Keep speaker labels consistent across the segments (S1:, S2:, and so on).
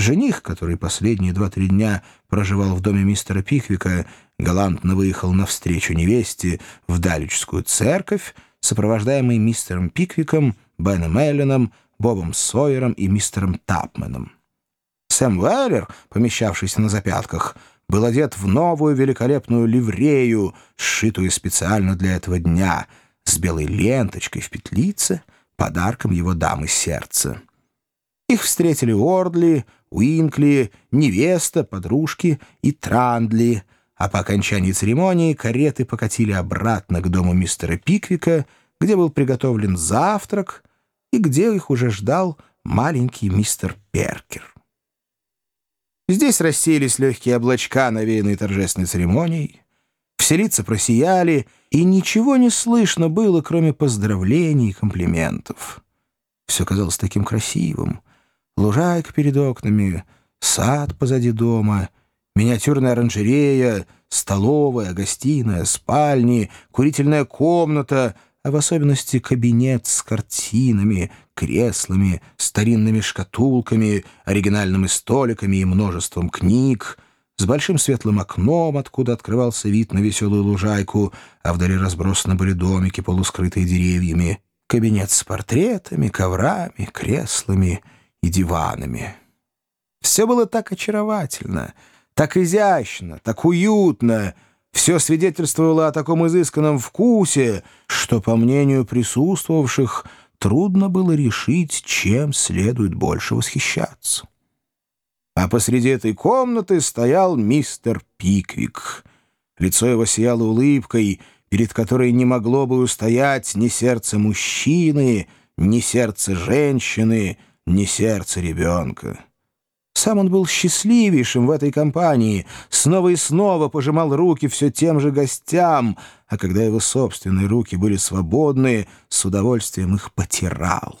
S1: Жених, который последние два-три дня проживал в доме мистера Пиквика, галантно выехал навстречу невесте в Далечскую церковь, сопровождаемый мистером Пиквиком, Беном Элленом, Бобом Сойером и мистером Тапменом. Сэм Уэллер, помещавшийся на запятках, был одет в новую великолепную ливрею, сшитую специально для этого дня, с белой ленточкой в петлице, подарком его дамы сердца. Их встретили Ордли, Уинкли, невеста, подружки и Трандли, а по окончании церемонии кареты покатили обратно к дому мистера Пиквика, где был приготовлен завтрак и где их уже ждал маленький мистер Перкер. Здесь рассеялись легкие облачка, навеянные торжественной церемонией. Все лица просияли, и ничего не слышно было, кроме поздравлений и комплиментов. Все казалось таким красивым — лужайка перед окнами, сад позади дома, миниатюрная оранжерея, столовая, гостиная, спальни, курительная комната, а в особенности кабинет с картинами, креслами, старинными шкатулками, оригинальными столиками и множеством книг, с большим светлым окном, откуда открывался вид на веселую лужайку, а вдали разбросаны были домики, полускрытые деревьями, кабинет с портретами, коврами, креслами — и диванами. Все было так очаровательно, так изящно, так уютно, все свидетельствовало о таком изысканном вкусе, что, по мнению присутствовавших, трудно было решить, чем следует больше восхищаться. А посреди этой комнаты стоял мистер Пиквик. Лицо его сияло улыбкой, перед которой не могло бы устоять ни сердце мужчины, ни сердце женщины — не сердце ребенка. Сам он был счастливейшим в этой компании, снова и снова пожимал руки все тем же гостям, а когда его собственные руки были свободны, с удовольствием их потирал.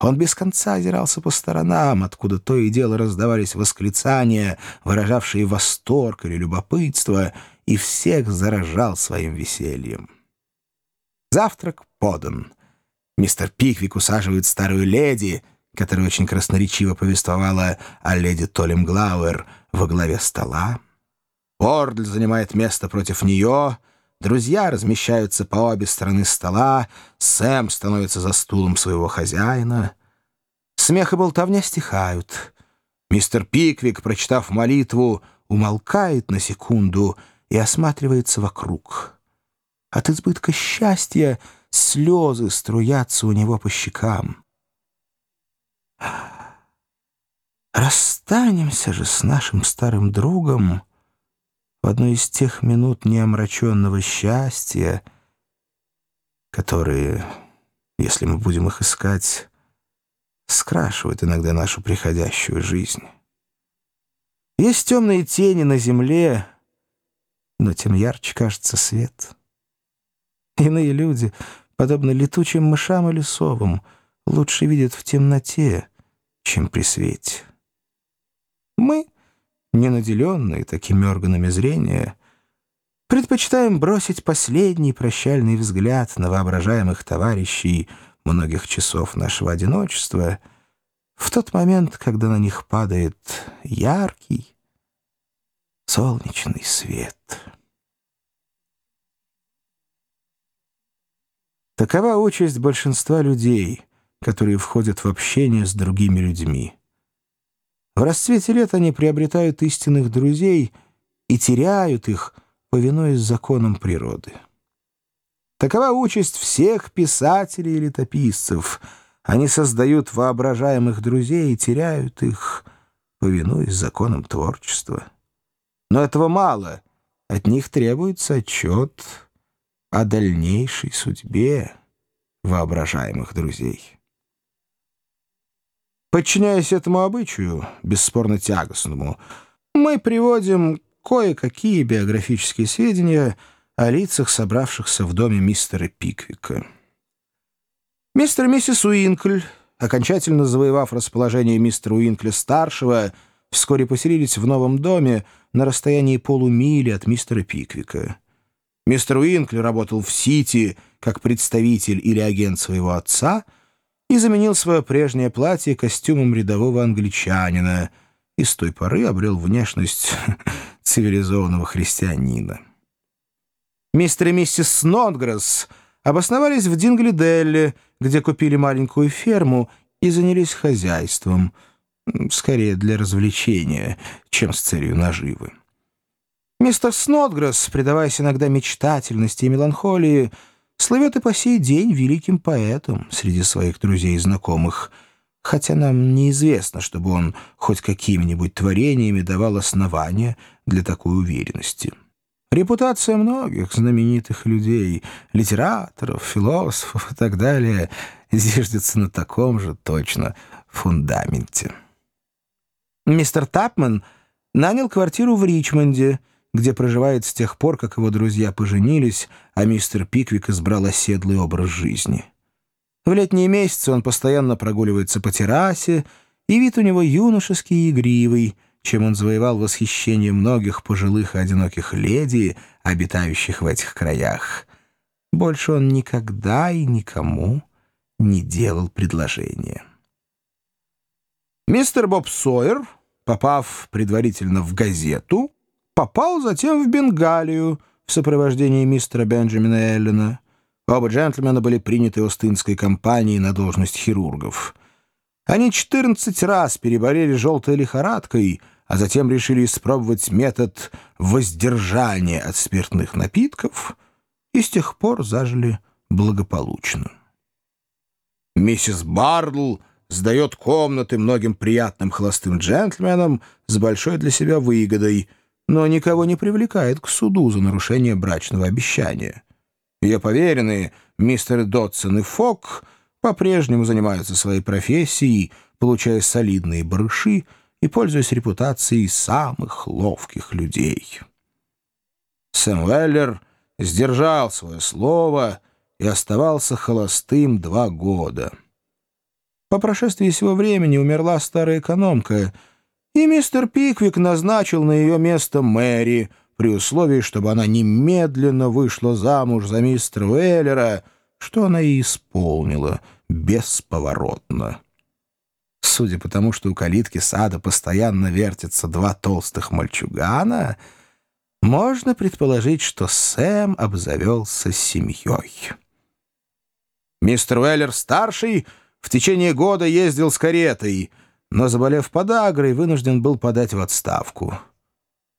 S1: Он без конца озирался по сторонам, откуда то и дело раздавались восклицания, выражавшие восторг или любопытство, и всех заражал своим весельем. Завтрак подан. Мистер Пиквик усаживает старую леди — которая очень красноречиво повествовала о леди Толем Глауэр во главе стола. Ордль занимает место против нее, друзья размещаются по обе стороны стола, Сэм становится за стулом своего хозяина. Смех и болтовня стихают. Мистер Пиквик, прочитав молитву, умолкает на секунду и осматривается вокруг. От избытка счастья слезы струятся у него по щекам. Расстанемся же с нашим старым другом в одной из тех минут неомраченного счастья, которые, если мы будем их искать, скрашивают иногда нашу приходящую жизнь. Есть темные тени на земле, но тем ярче кажется свет. Иные люди, подобно летучим мышам или совам, лучше видят в темноте, чем при свете. Мы, не наделенные такими органами зрения, предпочитаем бросить последний прощальный взгляд на воображаемых товарищей многих часов нашего одиночества в тот момент, когда на них падает яркий солнечный свет. Такова участь большинства людей — которые входят в общение с другими людьми. В расцвете лет они приобретают истинных друзей и теряют их, повинуясь законам природы. Такова участь всех писателей и летописцев. Они создают воображаемых друзей и теряют их, повинуясь законам творчества. Но этого мало. От них требуется отчет о дальнейшей судьбе воображаемых друзей. Подчиняясь этому обычаю, бесспорно тягостному, мы приводим кое-какие биографические сведения о лицах, собравшихся в доме мистера Пиквика. Мистер и миссис Уинкль, окончательно завоевав расположение мистера Уинкля-старшего, вскоре поселились в новом доме на расстоянии полумили от мистера Пиквика. Мистер Уинкль работал в Сити как представитель или агент своего отца — и заменил свое прежнее платье костюмом рядового англичанина, и с той поры обрел внешность цивилизованного христианина. Мистер и миссис Снодгресс обосновались в Динглиделле, где купили маленькую ферму и занялись хозяйством, скорее для развлечения, чем с целью наживы. Мистер Снодгресс, предаваясь иногда мечтательности и меланхолии, слывет и по сей день великим поэтом среди своих друзей и знакомых, хотя нам неизвестно, чтобы он хоть какими-нибудь творениями давал основания для такой уверенности. Репутация многих знаменитых людей, литераторов, философов и так далее зиждется на таком же точно фундаменте. Мистер Тапман нанял квартиру в Ричмонде, где проживает с тех пор, как его друзья поженились, а мистер Пиквик избрал оседлый образ жизни. В летние месяцы он постоянно прогуливается по террасе, и вид у него юношеский и игривый, чем он завоевал восхищение многих пожилых и одиноких леди, обитающих в этих краях. Больше он никогда и никому не делал предложения. Мистер Боб Сойер, попав предварительно в газету, попал затем в Бенгалию в сопровождении мистера Бенджамина Эллена. Оба джентльмена были приняты Остинской компанией на должность хирургов. Они 14 раз переболели желтой лихорадкой, а затем решили испробовать метод воздержания от спиртных напитков и с тех пор зажили благополучно. Миссис Бардл сдает комнаты многим приятным холостым джентльменам с большой для себя выгодой — но никого не привлекает к суду за нарушение брачного обещания. Ее поверенные, мистер Дотсон и Фок, по-прежнему занимаются своей профессией, получая солидные барыши и пользуясь репутацией самых ловких людей. Сэм Уэллер сдержал свое слово и оставался холостым два года. По прошествии сего времени умерла старая экономка — и мистер Пиквик назначил на ее место Мэри, при условии, чтобы она немедленно вышла замуж за мистера Уэллера, что она и исполнила бесповоротно. Судя по тому, что у калитки сада постоянно вертятся два толстых мальчугана, можно предположить, что Сэм обзавелся семьей. Мистер Уэллер-старший в течение года ездил с каретой — но, заболев подагрой, вынужден был подать в отставку.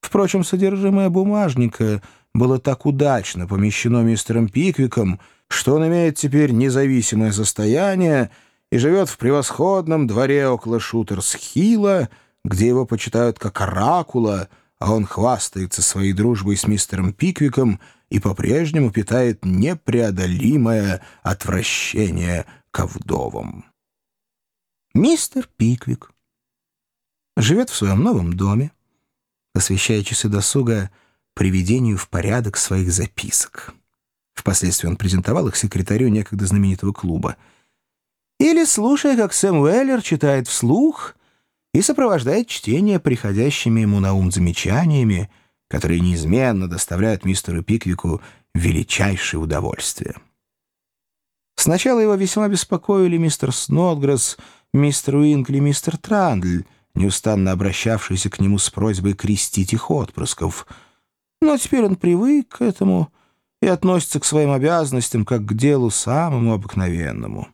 S1: Впрочем, содержимое бумажника было так удачно помещено мистером Пиквиком, что он имеет теперь независимое состояние и живет в превосходном дворе около Шутерс-Хилла, где его почитают как оракула, а он хвастается своей дружбой с мистером Пиквиком и по-прежнему питает непреодолимое отвращение ко вдовам. Мистер Пиквик живет в своем новом доме, посвящая часы досуга приведению в порядок своих записок. Впоследствии он презентовал их секретарю некогда знаменитого клуба. Или слушая, как Сэм Уэллер читает вслух и сопровождает чтение приходящими ему на ум замечаниями, которые неизменно доставляют мистеру Пиквику величайшее удовольствие. Сначала его весьма беспокоили мистер Снотгресс, мистер Уинкли и мистер Трандль, неустанно обращавшиеся к нему с просьбой крестить их отпрысков. Но теперь он привык к этому и относится к своим обязанностям как к делу самому обыкновенному.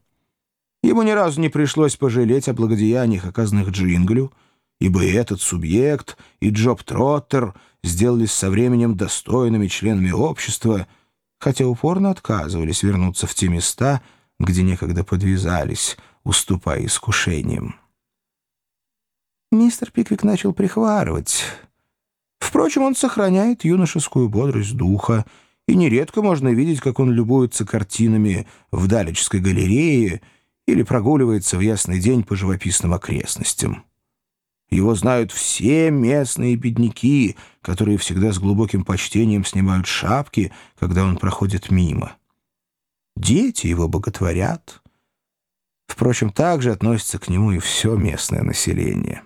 S1: Ему ни разу не пришлось пожалеть о благодеяниях, оказанных Джинглю, ибо и этот субъект, и Джоб Троттер сделались со временем достойными членами общества, хотя упорно отказывались вернуться в те места, где некогда подвязались — уступая искушениям. Мистер Пиквик начал прихварывать. Впрочем, он сохраняет юношескую бодрость духа, и нередко можно видеть, как он любуется картинами в Далечской галерее или прогуливается в ясный день по живописным окрестностям. Его знают все местные бедняки, которые всегда с глубоким почтением снимают шапки, когда он проходит мимо. Дети его боготворят — Впрочем, также относится к нему и все местное население.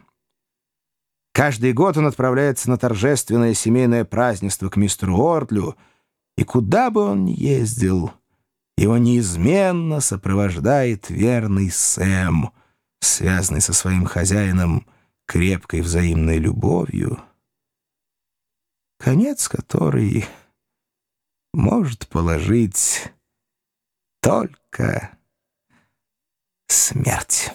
S1: Каждый год он отправляется на торжественное семейное празднество к мистеру Ордлю, и куда бы он ни ездил, его неизменно сопровождает верный Сэм, связанный со своим хозяином крепкой взаимной любовью, конец которой может положить только смерть.